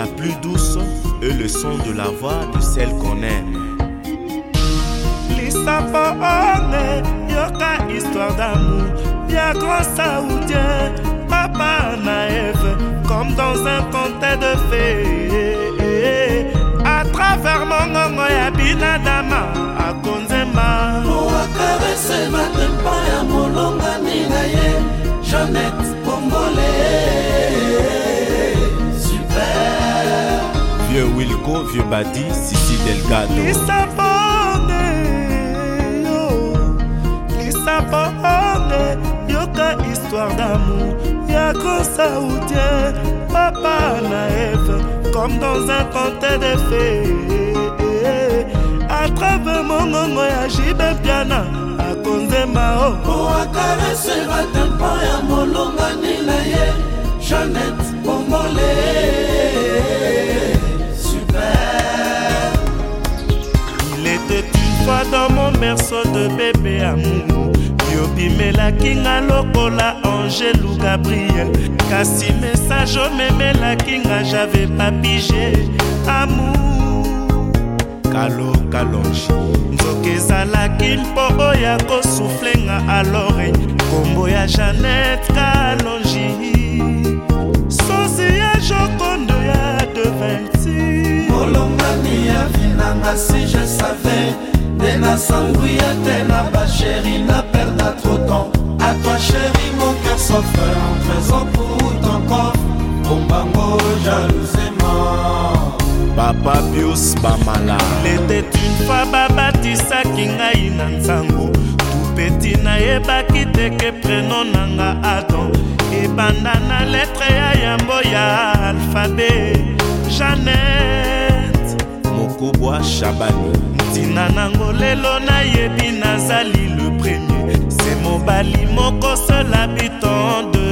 la plus douce et le son de la voix de celle qu'on aime. Lisa Pohone, Yoka histoire d'amour, ya grand saoudien, Vieux Badi, Sissi Delgado. Lisabonne, yo. Lisabonne, yoka histoire d'amour. Yako Saoudien, papa naïve, comme dans un conte de fées. Atrave mongongo ya jibe piana, akonzema o. Oh, akarese batempo ya molongani na ye, Jeannette Bongole. berso de bebe amour yobimelaki nga lokola angelu gabriel kasi mesage omemelaki nga jave papige amour kalokalonge nzoki ezalaki mpo oyo akosufle nga alore nkombo ya janete s'embrouillait t'es ma pas chérie, n'a perdu trop de temps. À toi chérie, mon cœur s'offre en faisant pour ton corps. Bon bango, jalousément. papa bios bamala letet une fois babatisaki ngai na ntango tupeti nayebaki teke preno nanga adam ebanda na letre ya yambo ya alfabe janet kobwa shabani ntina nango lelo nayebi nazali le premier se mobali moko sola biton de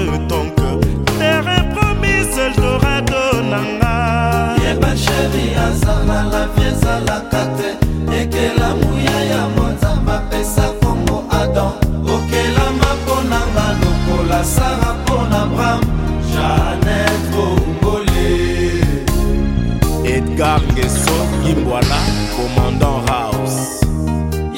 kimbwala commandant house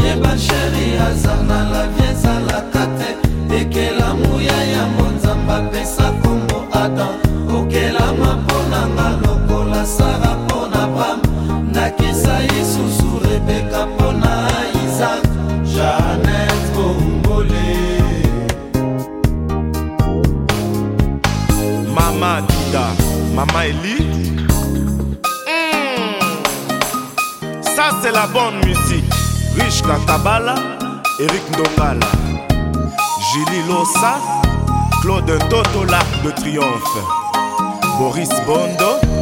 yeba sheri azana la vie ezalaka te ekela moya ya monzambe apesa kongo adam okelama mpo nanga lokola sara mpo na bam nakisa lisusu rebeka mpo na isak janet bombole mama dida mama eli Ça, c'est la bonne musique. Riche Katabala, Eric Ndokala, Gilly Lossa, Claude Totola de Triomphe, Boris Bondo.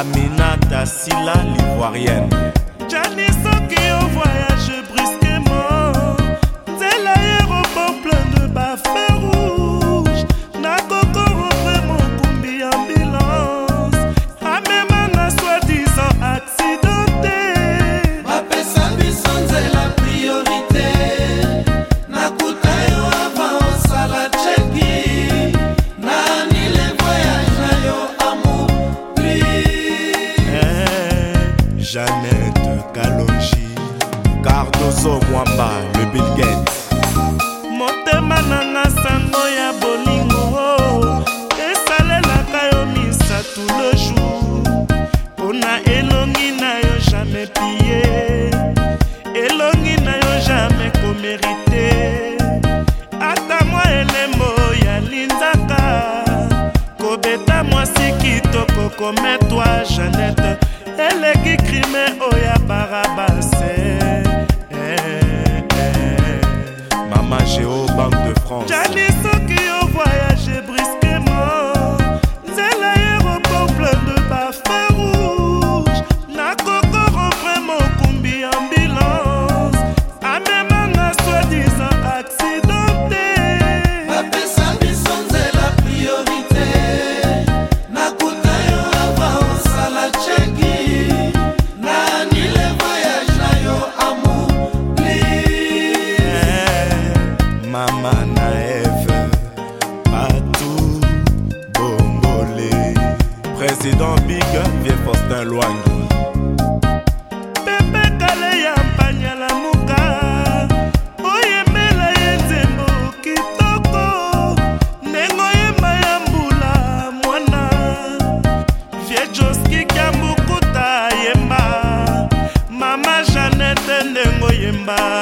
Aminata Silla l'ivoirienne. Janice qui au voyage. bill gates motema nanga sango ya bolingo esalelaka yo misato le jour mpona elongi na yo jamai pie elongi na yo jamai komerite ata mwa elembo ya linzaka kobeta mwasi kitoko kometwa janete mama na eve patou bongole président big vie faustin lwangi pepekale ya mpanyala moka oyembela ye nzembo kitoko ndenge oyemba ya mbula mwana vie joski kambukuta yemba mama janete ndenge oyemba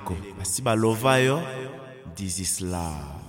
bandeko basi baloba yo this is love